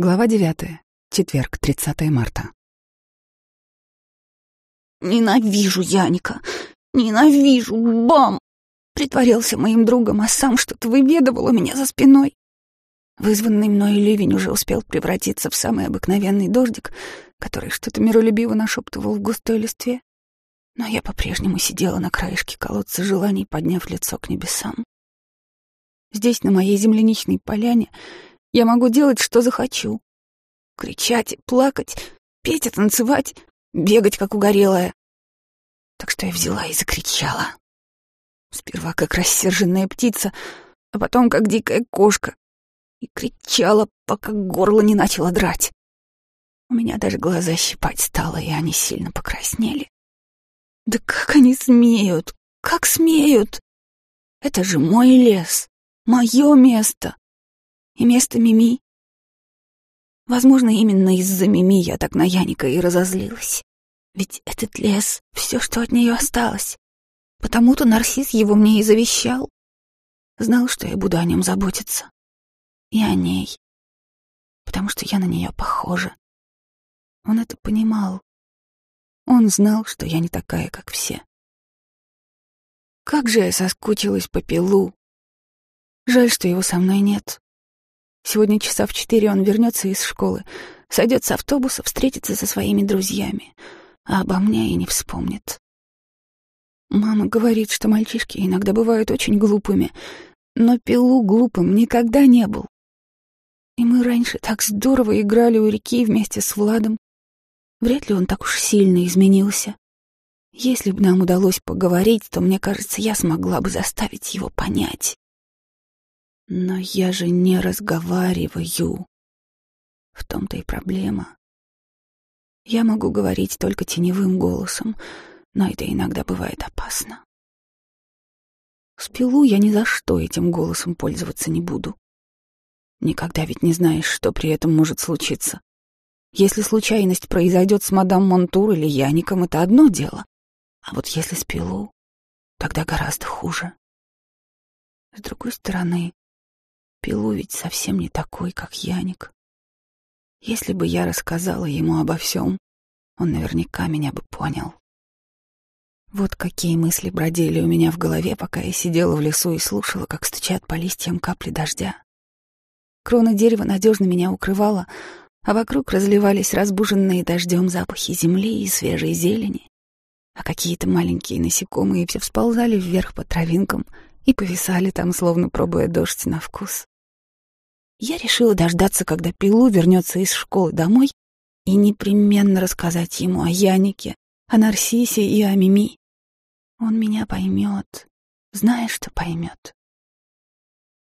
Глава 9. Четверг, 30 марта. Ненавижу Яника. Ненавижу. Бам! Притворился моим другом, а сам что-то выведывал у меня за спиной. Вызванный мной ливень уже успел превратиться в самый обыкновенный дождик, который что-то миролюбиво нашептывал в густой листве. Но я по-прежнему сидела на краешке колодца желаний, подняв лицо к небесам. Здесь, на моей земляничной поляне, я могу делать, что захочу. Кричать, плакать, петь и танцевать, бегать, как угорелая. Так что я взяла и закричала. Сперва как рассерженная птица, а потом как дикая кошка. И кричала, пока горло не начало драть. У меня даже глаза щипать стало, и они сильно покраснели. Да как они смеют? Как смеют? Это же мой лес, мое место и место Мими. Возможно, именно из-за Мими я так на Яника и разозлилась. Ведь этот лес — все, что от нее осталось. Потому-то Нарсис его мне и завещал. Знал, что я буду о нем заботиться. И о ней. Потому что я на нее похожа. Он это понимал. Он знал, что я не такая, как все. Как же я соскучилась по Пилу. Жаль, что его со мной нет. Сегодня часа в четыре он вернется из школы, сойдет с автобуса, встретится со своими друзьями, а обо мне и не вспомнит. Мама говорит, что мальчишки иногда бывают очень глупыми, но Пилу глупым никогда не был. И мы раньше так здорово играли у реки вместе с Владом. Вряд ли он так уж сильно изменился. Если бы нам удалось поговорить, то, мне кажется, я смогла бы заставить его понять. Но я же не разговариваю. В том-то и проблема. Я могу говорить только теневым голосом, но это иногда бывает опасно. С пилу я ни за что этим голосом пользоваться не буду. Никогда ведь не знаешь, что при этом может случиться. Если случайность произойдет с мадам Монтур или Яником, это одно дело. А вот если с пилу, тогда гораздо хуже. С другой стороны, Пилу ведь совсем не такой, как Яник. Если бы я рассказала ему обо всем, он наверняка меня бы понял. Вот какие мысли бродили у меня в голове, пока я сидела в лесу и слушала, как стучат по листьям капли дождя. Крона дерева надежно меня укрывала, а вокруг разливались разбуженные дождем запахи земли и свежей зелени, а какие-то маленькие насекомые все всползали вверх по травинкам — и повисали там, словно пробуя дождь на вкус. Я решила дождаться, когда Пилу вернется из школы домой, и непременно рассказать ему о Янике, о Нарсисе и о Мими. Он меня поймет, знаешь, что поймет.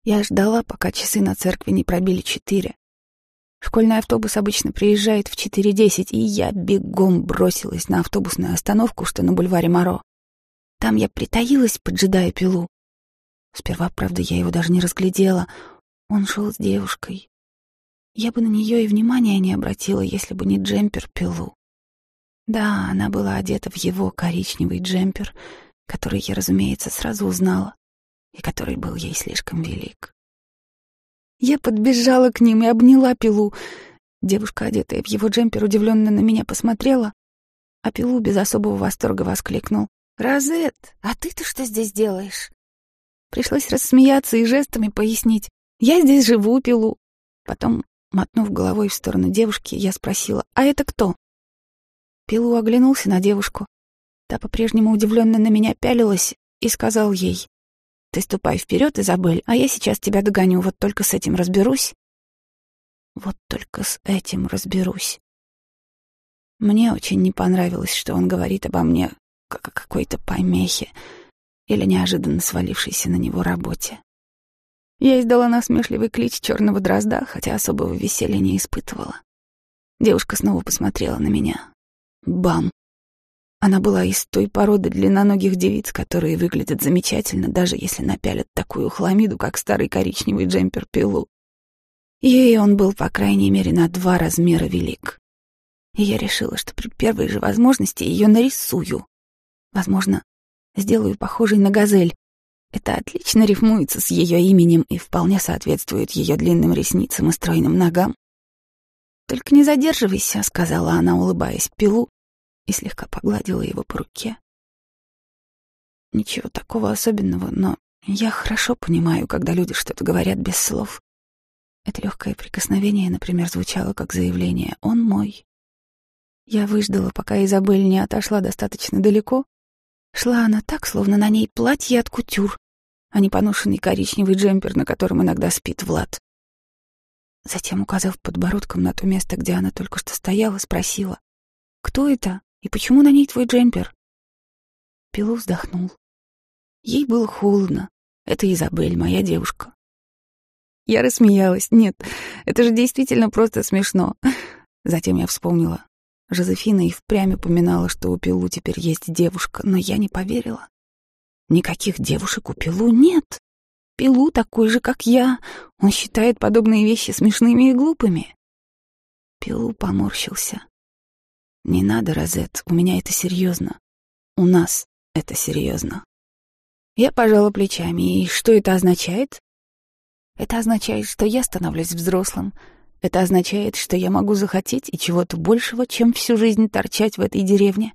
Я ждала, пока часы на церкви не пробили четыре. Школьный автобус обычно приезжает в 4.10, и я бегом бросилась на автобусную остановку, что на бульваре Моро. Там я притаилась, поджидая пилу. Сперва, правда, я его даже не разглядела. Он шел с девушкой. Я бы на нее и внимания не обратила, если бы не джемпер Пилу. Да, она была одета в его коричневый джемпер, который я, разумеется, сразу узнала, и который был ей слишком велик. Я подбежала к ним и обняла Пилу. Девушка, одетая в его джемпер, удивленно на меня посмотрела, а Пилу без особого восторга воскликнул. «Розет, а ты-то что здесь делаешь?» Пришлось рассмеяться и жестами пояснить. «Я здесь живу, пилу». Потом, мотнув головой в сторону девушки, я спросила, «А это кто?» Пилу оглянулся на девушку. Та по-прежнему удивленно на меня пялилась и сказал ей, «Ты ступай вперед, Изабель, а я сейчас тебя догоню, вот только с этим разберусь». Вот только с этим разберусь. Мне очень не понравилось, что он говорит обо мне как о какой-то помехе, или неожиданно свалившейся на него работе. Я издала насмешливый клич черного дрозда, хотя особого веселья не испытывала. Девушка снова посмотрела на меня. Бам! Она была из той породы длинноногих девиц, которые выглядят замечательно, даже если напялят такую хламиду, как старый коричневый джемпер Пилу. Ей он был, по крайней мере, на два размера велик. И я решила, что при первой же возможности ее нарисую. Возможно, сделаю похожей на газель. Это отлично рифмуется с ее именем и вполне соответствует ее длинным ресницам и стройным ногам. «Только не задерживайся», — сказала она, улыбаясь Пилу, и слегка погладила его по руке. Ничего такого особенного, но я хорошо понимаю, когда люди что-то говорят без слов. Это легкое прикосновение, например, звучало как заявление «Он мой». Я выждала, пока Изабель не отошла достаточно далеко. Шла она так, словно на ней платье от кутюр, а не поношенный коричневый джемпер, на котором иногда спит Влад. Затем, указав подбородком на то место, где она только что стояла, спросила, «Кто это? И почему на ней твой джемпер?» Пилу вздохнул. Ей было холодно. Это Изабель, моя девушка. Я рассмеялась. Нет, это же действительно просто смешно. Затем я вспомнила. Жозефина и впрямь упоминала, что у Пилу теперь есть девушка, но я не поверила. Никаких девушек у Пилу нет. Пилу такой же, как я. Он считает подобные вещи смешными и глупыми. Пилу поморщился. Не надо, Розет, у меня это серьезно. У нас это серьезно. Я пожала плечами. И что это означает? Это означает, что я становлюсь взрослым. Это означает, что я могу захотеть и чего-то большего, чем всю жизнь торчать в этой деревне.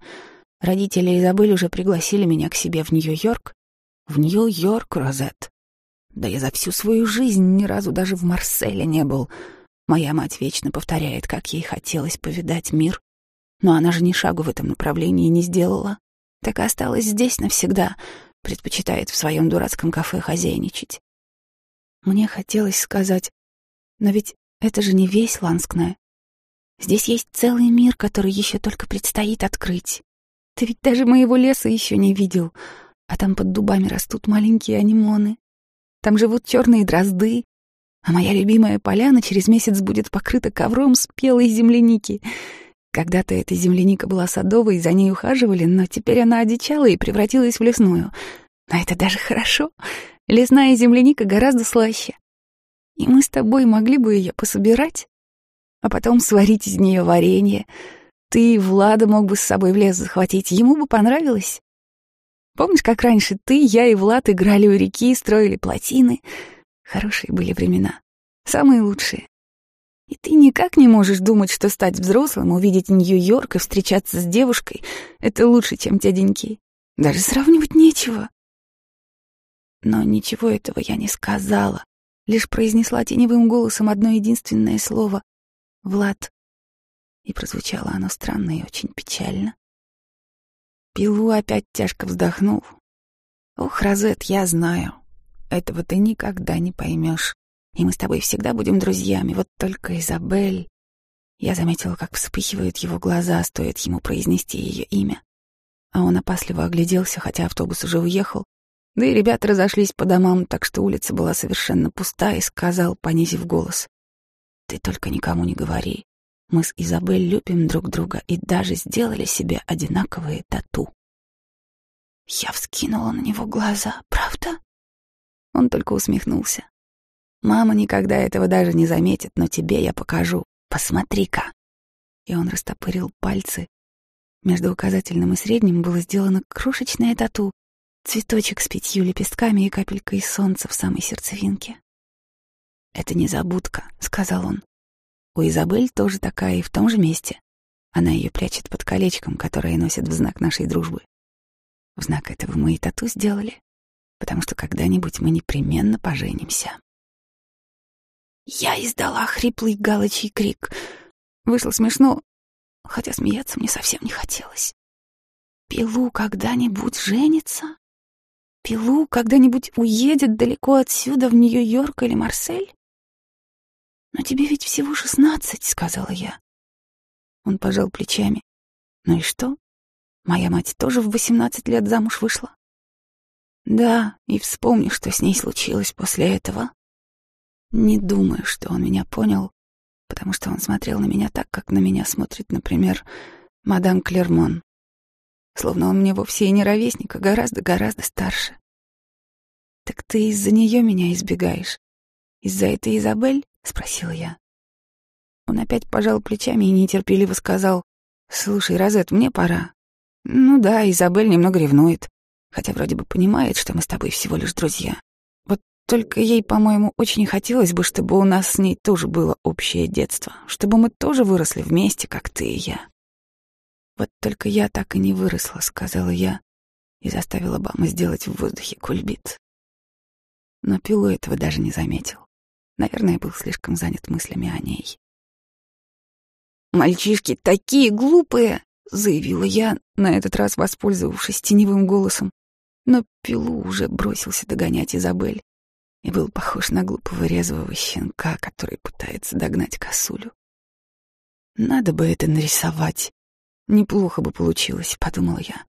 Родители Изабель уже пригласили меня к себе в Нью-Йорк. В Нью-Йорк, Розет. Да я за всю свою жизнь ни разу даже в Марселе не был. Моя мать вечно повторяет, как ей хотелось повидать мир. Но она же ни шагу в этом направлении не сделала. Так и осталась здесь навсегда, предпочитает в своем дурацком кафе хозяйничать. Мне хотелось сказать, но ведь это же не весь Ланскная. Здесь есть целый мир, который еще только предстоит открыть. Ты ведь даже моего леса еще не видел, а там под дубами растут маленькие анимоны. Там живут черные дрозды, а моя любимая поляна через месяц будет покрыта ковром спелой земляники. Когда-то эта земляника была садовой, за ней ухаживали, но теперь она одичала и превратилась в лесную. Но это даже хорошо. Лесная земляника гораздо слаще. И мы с тобой могли бы ее пособирать, а потом сварить из нее варенье. Ты и Влада мог бы с собой в лес захватить, ему бы понравилось. Помнишь, как раньше ты, я и Влад играли у реки, строили плотины? Хорошие были времена. Самые лучшие. И ты никак не можешь думать, что стать взрослым, увидеть Нью-Йорк и встречаться с девушкой — это лучше, чем те деньки. Даже сравнивать нечего. Но ничего этого я не сказала, лишь произнесла теневым голосом одно единственное слово — «Влад». И прозвучало оно странно и очень печально. Пилу опять тяжко вздохнул. «Ох, Розет, я знаю. Этого ты никогда не поймешь. И мы с тобой всегда будем друзьями. Вот только Изабель...» Я заметила, как вспыхивают его глаза, стоит ему произнести ее имя. А он опасливо огляделся, хотя автобус уже уехал. Да и ребята разошлись по домам, так что улица была совершенно пуста, и сказал, понизив голос. «Ты только никому не говори. Мы с Изабель любим друг друга и даже сделали себе одинаковые тату. Я вскинула на него глаза. «Правда?» Он только усмехнулся. «Мама никогда этого даже не заметит, но тебе я покажу. Посмотри-ка!» И он растопырил пальцы. Между указательным и средним было сделано крошечное тату, цветочек с пятью лепестками и капелькой солнца в самой сердцевинке. «Это незабудка», — сказал он. У Изабель тоже такая и в том же месте. Она ее прячет под колечком, которое носит в знак нашей дружбы. В знак этого мы и тату сделали, потому что когда-нибудь мы непременно поженимся. Я издала хриплый галочий крик. Вышло смешно, хотя смеяться мне совсем не хотелось. Пилу когда-нибудь женится? Пилу когда-нибудь уедет далеко отсюда в Нью-Йорк или Марсель? «Но тебе ведь всего шестнадцать», — сказала я. Он пожал плечами. «Ну и что? Моя мать тоже в восемнадцать лет замуж вышла». «Да, и вспомни, что с ней случилось после этого». Не думаю, что он меня понял, потому что он смотрел на меня так, как на меня смотрит, например, мадам Клермон. Словно он мне вовсе и не ровесник, а гораздо-гораздо старше. «Так ты из-за нее меня избегаешь? Из-за этой Изабель?» спросила я. Он опять пожал плечами и нетерпеливо сказал, «Слушай, Розет, мне пора». «Ну да, Изабель немного ревнует, хотя вроде бы понимает, что мы с тобой всего лишь друзья. Вот только ей, по-моему, очень хотелось бы, чтобы у нас с ней тоже было общее детство, чтобы мы тоже выросли вместе, как ты и я. Вот только я так и не выросла, сказала я и заставила Бама сделать в воздухе кульбит. Но Пилу этого даже не заметил. Наверное, был слишком занят мыслями о ней. «Мальчишки такие глупые!» — заявила я, на этот раз воспользовавшись теневым голосом. Но Пилу уже бросился догонять Изабель и был похож на глупого резвого щенка, который пытается догнать косулю. «Надо бы это нарисовать. Неплохо бы получилось», — подумала я.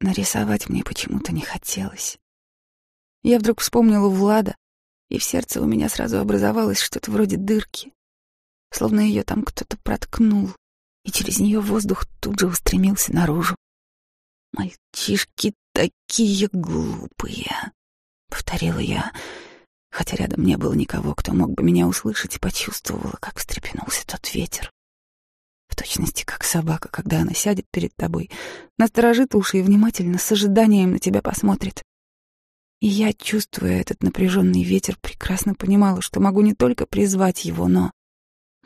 Нарисовать мне почему-то не хотелось. Я вдруг вспомнила Влада, и в сердце у меня сразу образовалось что-то вроде дырки, словно ее там кто-то проткнул, и через нее воздух тут же устремился наружу. «Мальчишки такие глупые», — повторила я, хотя рядом не было никого, кто мог бы меня услышать, и почувствовала, как встрепенулся тот ветер. Точности, как собака, когда она сядет перед тобой, насторожит уши и внимательно, с ожиданием на тебя посмотрит. И я, чувствуя этот напряженный ветер, прекрасно понимала, что могу не только призвать его, но,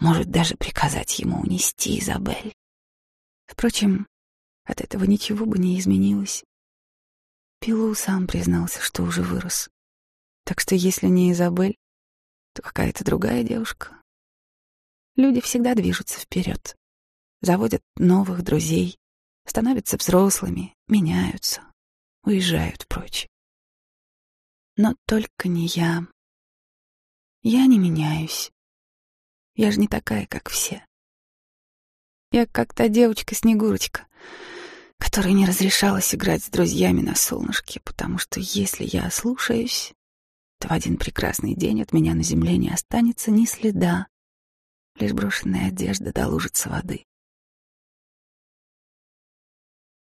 может, даже приказать ему унести Изабель. Впрочем, от этого ничего бы не изменилось. Пилу сам признался, что уже вырос. Так что если не Изабель, то какая-то другая девушка. Люди всегда движутся вперед, заводят новых друзей, становятся взрослыми, меняются, уезжают прочь. Но только не я. Я не меняюсь. Я же не такая, как все. Я как та девочка-снегурочка, которой не разрешалось играть с друзьями на солнышке, потому что если я слушаюсь, то в один прекрасный день от меня на земле не останется ни следа, лишь брошенная одежда до лужицы воды.